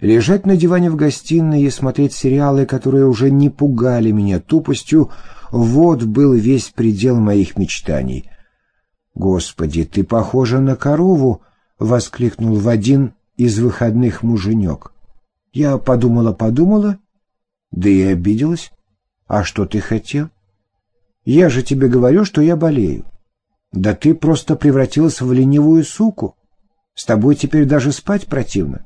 Лежать на диване в гостиной и смотреть сериалы, которые уже не пугали меня тупостью, вот был весь предел моих мечтаний. «Господи, ты похожа на корову!» — воскликнул в один из выходных муженек. Я подумала-подумала, да и обиделась. «А что ты хотел?» «Я же тебе говорю, что я болею». «Да ты просто превратилась в ленивую суку. С тобой теперь даже спать противно.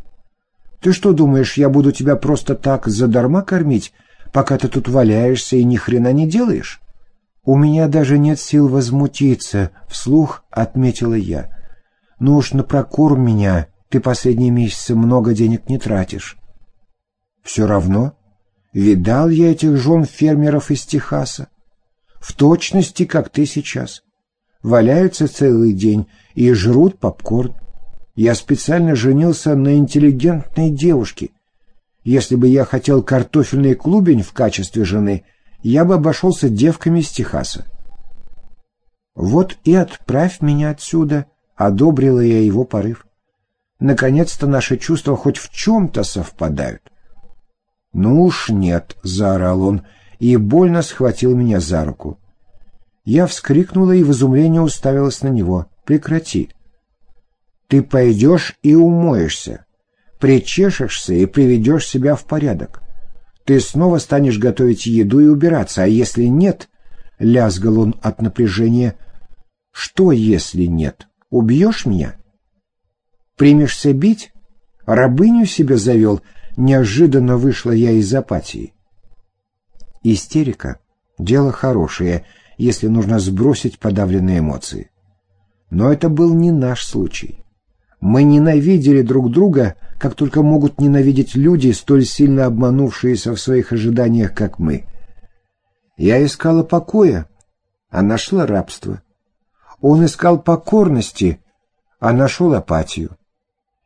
Ты что думаешь, я буду тебя просто так задарма кормить, пока ты тут валяешься и ни хрена не делаешь? У меня даже нет сил возмутиться, вслух отметила я. Ну уж на прокорм меня ты последние месяцы много денег не тратишь. Все равно, видал я этих жен фермеров из Техаса. В точности, как ты сейчас. Валяются целый день и жрут попкорн. Я специально женился на интеллигентной девушке. Если бы я хотел картофельный клубень в качестве жены, я бы обошелся девками из Техаса. Вот и отправь меня отсюда, одобрила я его порыв. Наконец-то наши чувства хоть в чем-то совпадают. «Ну уж нет», — заорал он, и больно схватил меня за руку. Я вскрикнула и в изумлении уставилась на него. «Прекрати!» Ты пойдешь и умоешься, причешешься и приведешь себя в порядок. Ты снова станешь готовить еду и убираться, а если нет, — лязгал он от напряжения, — что если нет? Убьешь меня? Примешься бить? Рабыню себе завел? Неожиданно вышла я из апатии. Истерика — дело хорошее, если нужно сбросить подавленные эмоции. Но это был не наш случай. Мы ненавидели друг друга, как только могут ненавидеть люди, столь сильно обманувшиеся в своих ожиданиях, как мы. Я искала покоя, а нашла рабство. Он искал покорности, а нашел апатию.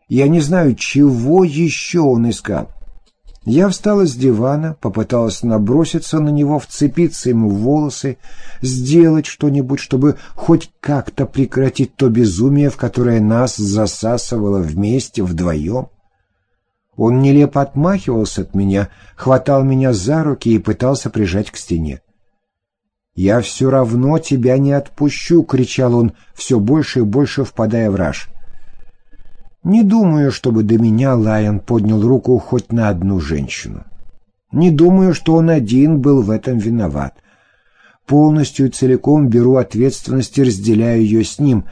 Я не знаю, чего еще он искал. Я встала с дивана, попыталась наброситься на него, вцепиться ему в волосы, сделать что-нибудь, чтобы хоть как-то прекратить то безумие, в которое нас засасывало вместе, вдвоем. Он нелепо отмахивался от меня, хватал меня за руки и пытался прижать к стене. «Я все равно тебя не отпущу!» — кричал он, все больше и больше впадая в раж. Не думаю, чтобы до меня Лайон поднял руку хоть на одну женщину. Не думаю, что он один был в этом виноват. Полностью и целиком беру ответственность и разделяю ее с ним.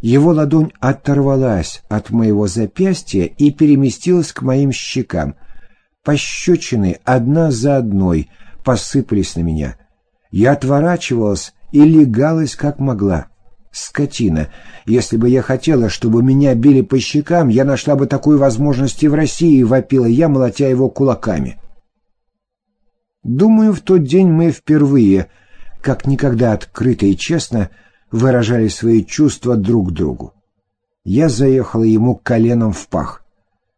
Его ладонь оторвалась от моего запястья и переместилась к моим щекам. Пощечины одна за одной посыпались на меня. Я отворачивалась и легалась как могла скотина. Если бы я хотела, чтобы меня били по щекам, я нашла бы такую возможность и в России, вопила я, молотя его кулаками. Думаю, в тот день мы впервые, как никогда открыто и честно, выражали свои чувства друг другу. Я заехала ему коленом в пах.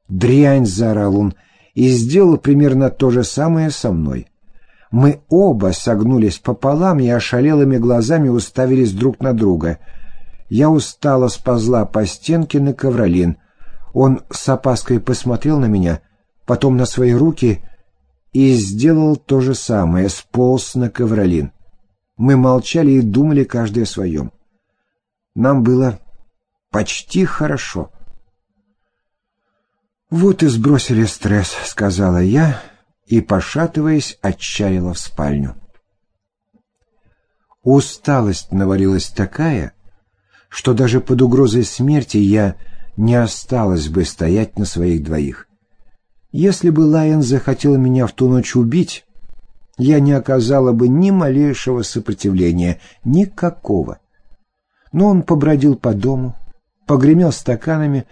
«Дрянь!» — заорал он, и сделал примерно то же самое со мной. Мы оба согнулись пополам и ошалелыми глазами уставились друг на друга. Я устало сползла по стенке на ковролин. Он с опаской посмотрел на меня, потом на свои руки и сделал то же самое, сполз на ковролин. Мы молчали и думали каждый о своем. Нам было почти хорошо. «Вот и сбросили стресс», — сказала я, — и, пошатываясь, отчалила в спальню. Усталость навалилась такая, что даже под угрозой смерти я не осталась бы стоять на своих двоих. Если бы Лайон захотел меня в ту ночь убить, я не оказала бы ни малейшего сопротивления, никакого. Но он побродил по дому, погремел стаканами,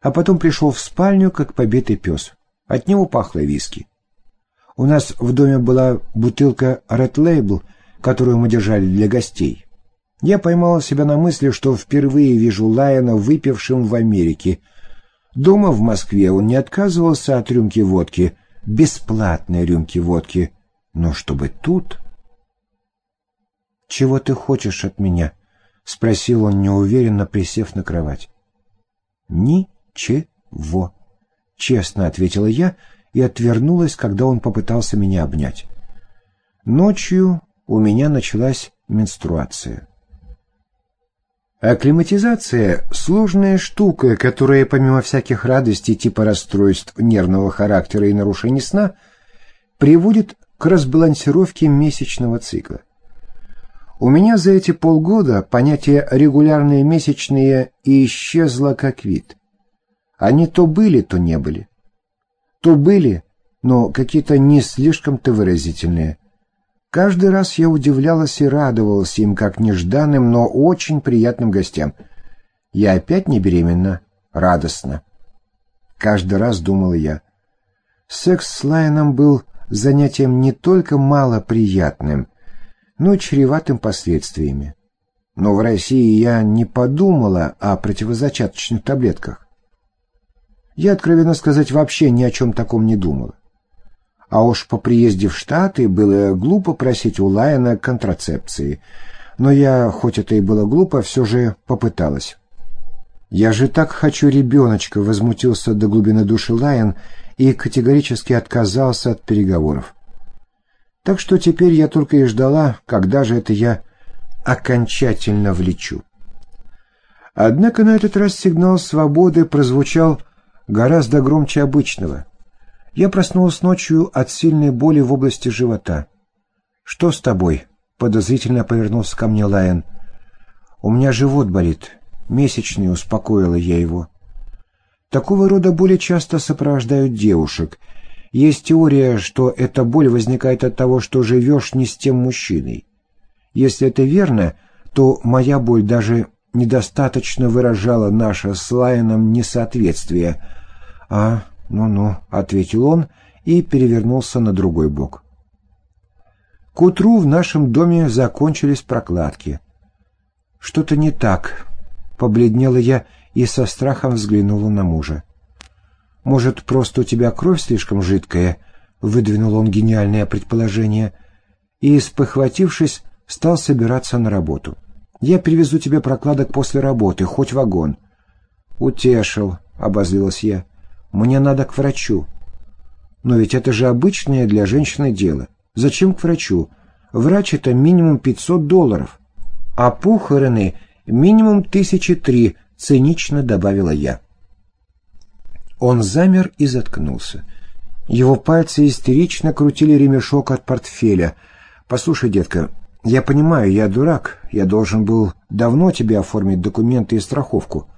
а потом пришел в спальню, как побитый пес. От него пахло виски. У нас в доме была бутылка Red Label, которую мы держали для гостей. Я поймала себя на мысли, что впервые вижу Лайона выпившим в Америке. Дома в Москве он не отказывался от рюмки водки, бесплатной рюмки водки. Но чтобы тут... «Чего ты хочешь от меня?» — спросил он неуверенно, присев на кровать. «Ничего», честно ответила я и отвернулась, когда он попытался меня обнять. Ночью у меня началась менструация. Акклиматизация — сложная штука, которая, помимо всяких радостей типа расстройств нервного характера и нарушений сна, приводит к разбалансировке месячного цикла. У меня за эти полгода понятие «регулярные месячные» исчезло как вид. Они то были, то не были. То были, но какие-то не слишком-то выразительные. Каждый раз я удивлялась и радовалась им как нежданным, но очень приятным гостям. Я опять не беременна. Радостно. Каждый раз думала я. Секс с Лайоном был занятием не только малоприятным, но и чреватым последствиями. Но в России я не подумала о противозачаточных таблетках. Я, откровенно сказать, вообще ни о чем таком не думала. А уж по приезде в Штаты было глупо просить у Лайена контрацепции. Но я, хоть это и было глупо, все же попыталась. «Я же так хочу ребеночка!» — возмутился до глубины души Лайен и категорически отказался от переговоров. Так что теперь я только и ждала, когда же это я окончательно влечу. Однако на этот раз сигнал свободы прозвучал гораздо громче обычного — я проснулась ночью от сильной боли в области живота. «Что с тобой?» — подозрительно повернулся ко мне Лайон. «У меня живот болит. Месячный», — успокоила я его. Такого рода боли часто сопровождают девушек. Есть теория, что эта боль возникает от того, что живешь не с тем мужчиной. Если это верно, то моя боль даже недостаточно выражала наше с Лайоном несоответствие. А «Ну-ну», — ответил он и перевернулся на другой бок. К утру в нашем доме закончились прокладки. «Что-то не так», — побледнела я и со страхом взглянула на мужа. «Может, просто у тебя кровь слишком жидкая?» — выдвинул он гениальное предположение. И, спохватившись, стал собираться на работу. «Я привезу тебе прокладок после работы, хоть вагон». «Утешил», — обозлилась я. Мне надо к врачу. Но ведь это же обычное для женщины дело. Зачем к врачу? Врач это минимум 500 долларов. А похороны минимум тысячи три, цинично добавила я. Он замер и заткнулся. Его пальцы истерично крутили ремешок от портфеля. «Послушай, детка, я понимаю, я дурак. Я должен был давно тебе оформить документы и страховку.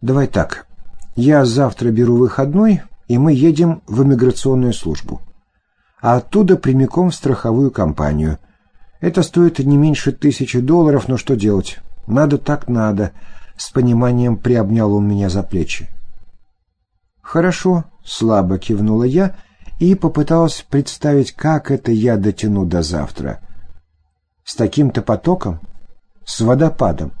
Давай так, я завтра беру выходной, и мы едем в иммиграционную службу. А оттуда прямиком в страховую компанию. Это стоит не меньше тысячи долларов, но что делать? Надо так надо. С пониманием приобнял он меня за плечи. «Хорошо», — слабо кивнула я и попыталась представить, как это я дотяну до завтра. С таким-то потоком? С водопадом?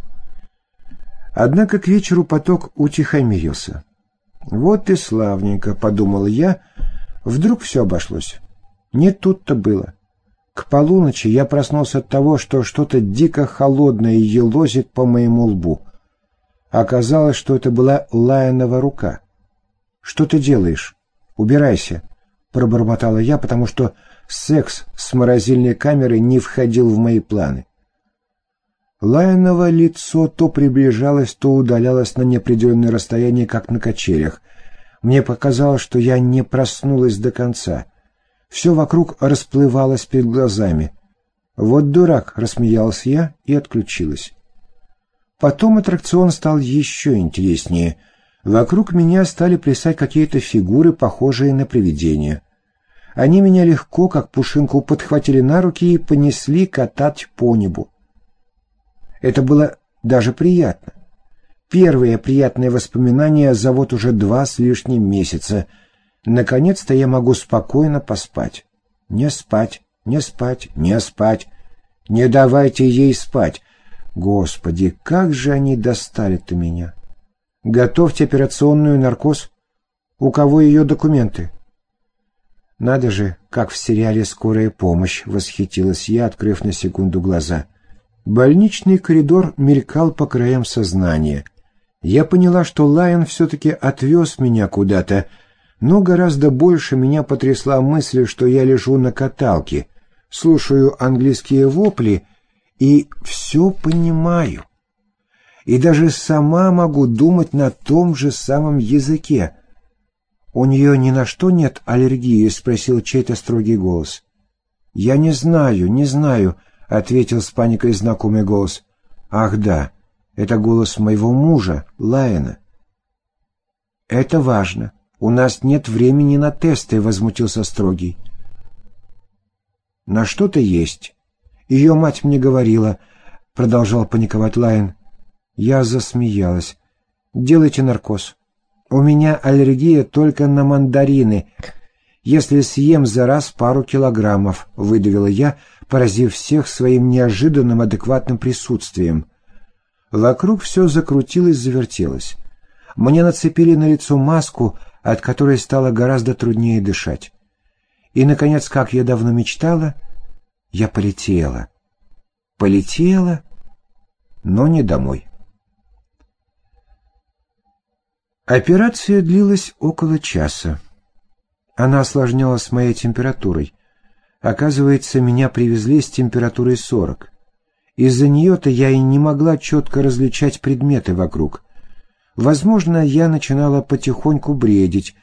Однако к вечеру поток утихомирился. «Вот и славненько», — подумал я, — «вдруг все обошлось». Не тут-то было. К полуночи я проснулся от того, что что-то дико холодное елозит по моему лбу. Оказалось, что это была Лайонова рука. «Что ты делаешь? Убирайся», — пробормотала я, потому что секс с морозильной камерой не входил в мои планы. Лайново лицо то приближалось, то удалялось на неопределенное расстояние, как на качелях. Мне показалось, что я не проснулась до конца. Все вокруг расплывалось перед глазами. «Вот дурак!» — рассмеялась я и отключилась. Потом аттракцион стал еще интереснее. Вокруг меня стали плясать какие-то фигуры, похожие на привидения. Они меня легко, как пушинку, подхватили на руки и понесли катать по небу. Это было даже приятно. Первые приятные воспоминания за вот уже два с лишним месяца. Наконец-то я могу спокойно поспать. Не спать, не спать, не спать. Не давайте ей спать. Господи, как же они достали-то меня. Готовьте операционную наркоз. У кого ее документы? Надо же, как в сериале «Скорая помощь», — восхитилась я, открыв на секунду глаза — Больничный коридор мелькал по краям сознания. Я поняла, что Лайон все-таки отвез меня куда-то, но гораздо больше меня потрясла мысль, что я лежу на каталке, слушаю английские вопли и все понимаю. И даже сама могу думать на том же самом языке. «У нее ни на что нет аллергии?» — спросил чей-то строгий голос. «Я не знаю, не знаю», — ответил с паникой знакомый голос. «Ах да, это голос моего мужа, Лайена». «Это важно. У нас нет времени на тесты», — возмутился строгий. «На что-то есть. Ее мать мне говорила», — продолжал паниковать Лайен. Я засмеялась. «Делайте наркоз. У меня аллергия только на мандарины. Если съем за раз пару килограммов», — выдавила я, поразив всех своим неожиданным адекватным присутствием. Вокруг все закрутилось, завертелось. Мне нацепили на лицо маску, от которой стало гораздо труднее дышать. И, наконец, как я давно мечтала, я полетела. Полетела, но не домой. Операция длилась около часа. Она осложнялась моей температурой. Оказывается, меня привезли с температурой 40. Из-за нее-то я и не могла четко различать предметы вокруг. Возможно, я начинала потихоньку бредить.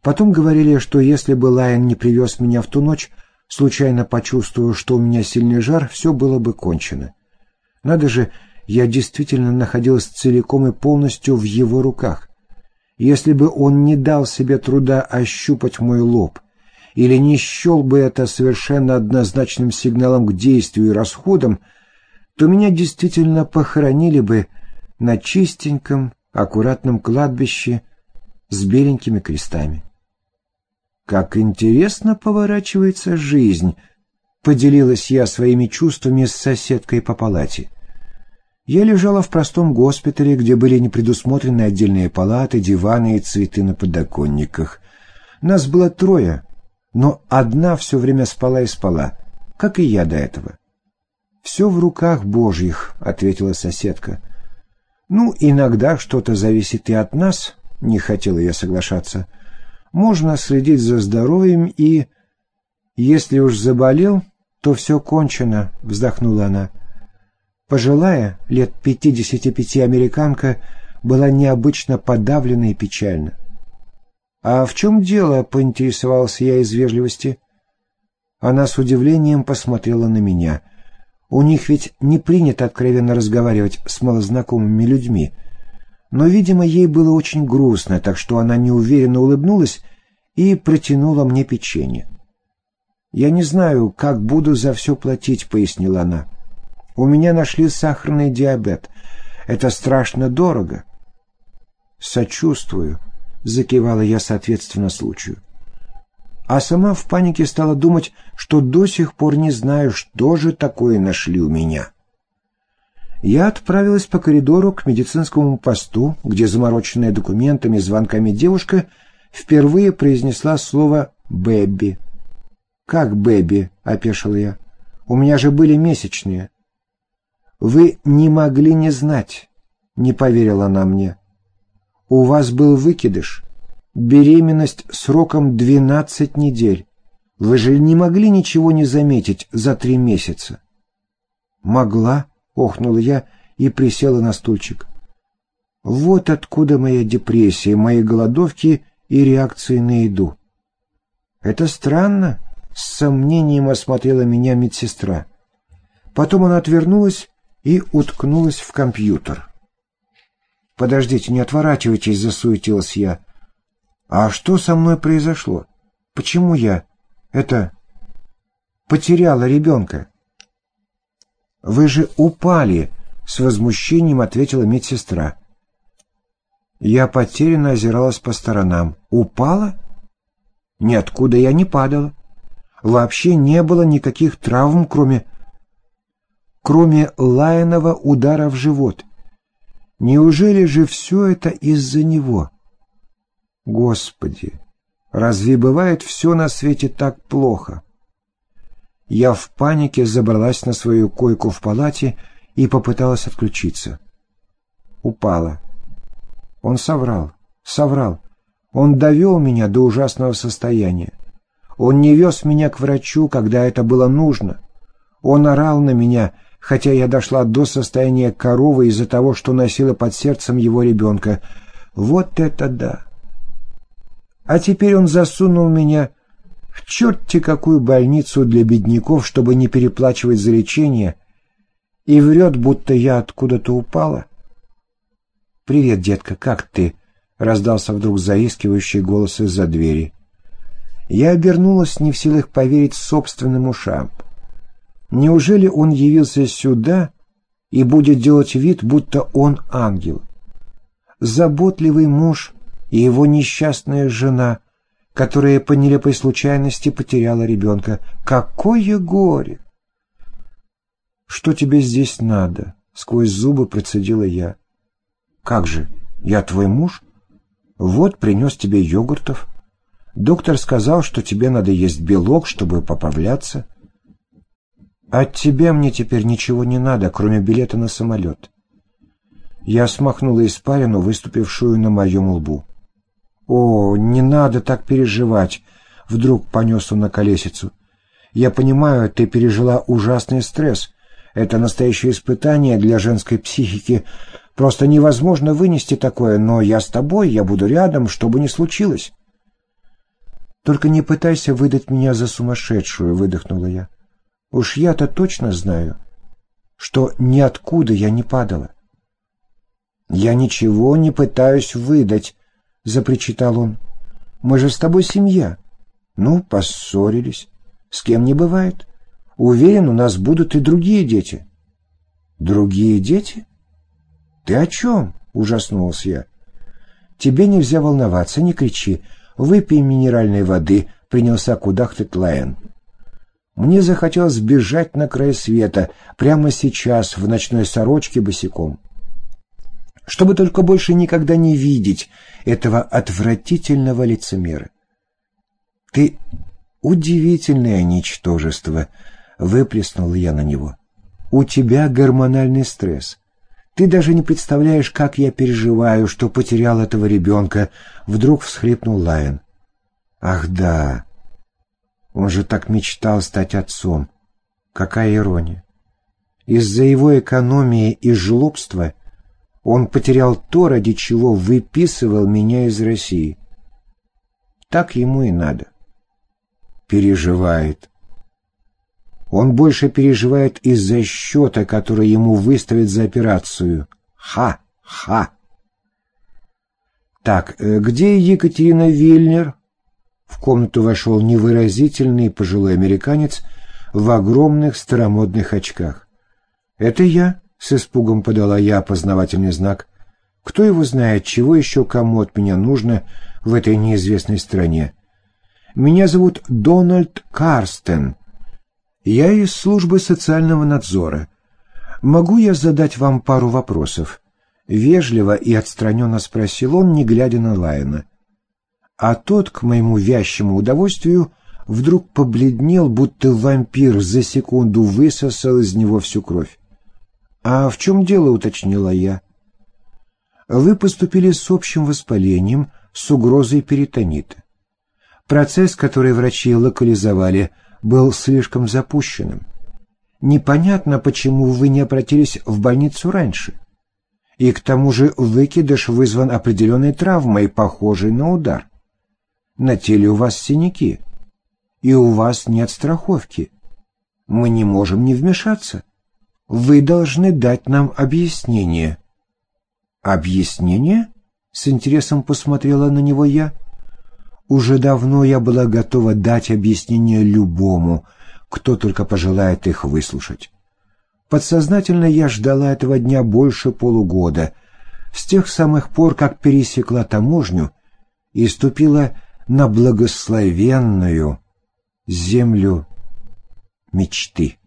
Потом говорили, что если бы Лайон не привез меня в ту ночь, случайно почувствую, что у меня сильный жар, все было бы кончено. Надо же, я действительно находилась целиком и полностью в его руках. Если бы он не дал себе труда ощупать мой лоб, или не счел бы это совершенно однозначным сигналом к действию и расходам, то меня действительно похоронили бы на чистеньком, аккуратном кладбище с беленькими крестами. «Как интересно поворачивается жизнь!» — поделилась я своими чувствами с соседкой по палате. Я лежала в простом госпитале, где были не предусмотрены отдельные палаты, диваны и цветы на подоконниках. Нас было трое, но одна все время спала и спала, как и я до этого. «Все в руках Божьих», — ответила соседка. «Ну, иногда что-то зависит и от нас», — не хотела я соглашаться. «Можно следить за здоровьем и...» «Если уж заболел, то все кончено», — вздохнула она. Пожилая, лет 55 американка, была необычно подавлена и печальна. «А в чем дело?» — поинтересовался я из вежливости. Она с удивлением посмотрела на меня. У них ведь не принято откровенно разговаривать с малознакомыми людьми. Но, видимо, ей было очень грустно, так что она неуверенно улыбнулась и протянула мне печенье. «Я не знаю, как буду за все платить», — пояснила она. У меня нашли сахарный диабет. Это страшно дорого. Сочувствую, закивала я соответственно случаю. А сама в панике стала думать, что до сих пор не знаю, что же такое нашли у меня. Я отправилась по коридору к медицинскому посту, где замороченная документами и звонками девушка впервые произнесла слово «бэби». «Как бэби?» — опешил я. «У меня же были месячные». Вы не могли не знать, не поверила она мне. У вас был выкидыш, беременность сроком 12 недель. Вы же не могли ничего не заметить за три месяца. Могла, охнула я и присела на стульчик. Вот откуда моя депрессия, мои голодовки и реакции на еду. Это странно, с сомнением осмотрела меня медсестра. Потом она отвернулась и уткнулась в компьютер. «Подождите, не отворачивайтесь», — засуетилась я. «А что со мной произошло? Почему я, это, потеряла ребенка?» «Вы же упали», — с возмущением ответила медсестра. Я потерянно озиралась по сторонам. «Упала?» «Ниоткуда я не падала. Вообще не было никаких травм, кроме кроме лаянного удара в живот. Неужели же все это из-за него? Господи, разве бывает все на свете так плохо? Я в панике забралась на свою койку в палате и попыталась отключиться. Упала. Он соврал, соврал. Он довел меня до ужасного состояния. Он не вез меня к врачу, когда это было нужно. Он орал на меня, хотя я дошла до состояния коровы из-за того, что носила под сердцем его ребенка. Вот это да! А теперь он засунул меня в черти какую больницу для бедняков, чтобы не переплачивать за лечение, и врет, будто я откуда-то упала. «Привет, детка, как ты?» — раздался вдруг заискивающий голос из-за двери. Я обернулась, не в силах поверить собственным ушам. Неужели он явился сюда и будет делать вид, будто он ангел? Заботливый муж и его несчастная жена, которая по нелепой случайности потеряла ребенка. Какое горе! «Что тебе здесь надо?» — сквозь зубы процедила я. «Как же? Я твой муж? Вот, принес тебе йогуртов. Доктор сказал, что тебе надо есть белок, чтобы поправляться. От тебя мне теперь ничего не надо, кроме билета на самолет». Я смахнула испарину, выступившую на моем лбу. «О, не надо так переживать!» — вдруг понес он на колесицу. «Я понимаю, ты пережила ужасный стресс. Это настоящее испытание для женской психики. Просто невозможно вынести такое, но я с тобой, я буду рядом, что бы ни случилось». «Только не пытайся выдать меня за сумасшедшую», — выдохнула я. «Уж я-то точно знаю, что ниоткуда я не падала». «Я ничего не пытаюсь выдать», — запричитал он. «Мы же с тобой семья». «Ну, поссорились. С кем не бывает. Уверен, у нас будут и другие дети». «Другие дети? Ты о чем?» — ужаснулся я. «Тебе нельзя волноваться, не кричи. Выпей минеральной воды», — принялся кудахтать Лайон. Мне захотелось бежать на край света, прямо сейчас, в ночной сорочке босиком чтобы только больше никогда не видеть этого отвратительного лицемера. «Ты удивительное ничтожество», — выплеснул я на него. «У тебя гормональный стресс. Ты даже не представляешь, как я переживаю, что потерял этого ребенка», — вдруг всхлипнул Лайон. «Ах да! Он же так мечтал стать отцом. Какая ирония! Из-за его экономии и жлобства — он потерял то, ради чего выписывал меня из России. Так ему и надо. Переживает. Он больше переживает из-за счета, который ему выставят за операцию. Ха-ха! Так, э, где Екатерина Вильнер? В комнату вошел невыразительный пожилой американец в огромных старомодных очках. «Это я», — с испугом подала я опознавательный знак. «Кто его знает, чего еще кому от меня нужно в этой неизвестной стране? Меня зовут Дональд Карстен. Я из службы социального надзора. Могу я задать вам пару вопросов?» Вежливо и отстраненно спросил он, не глядя на Лайона. А тот, к моему вящему удовольствию, вдруг побледнел, будто вампир за секунду высосал из него всю кровь. «А в чем дело?» — уточнила я. «Вы поступили с общим воспалением, с угрозой перитонита. Процесс, который врачи локализовали, был слишком запущенным. Непонятно, почему вы не обратились в больницу раньше. И к тому же выкидыш вызван определенной травмой, похожей на удар. На теле у вас синяки, и у вас нет страховки. Мы не можем не вмешаться». Вы должны дать нам объяснение». «Объяснение?» — с интересом посмотрела на него я. Уже давно я была готова дать объяснение любому, кто только пожелает их выслушать. Подсознательно я ждала этого дня больше полугода, с тех самых пор, как пересекла таможню и ступила на благословенную землю мечты.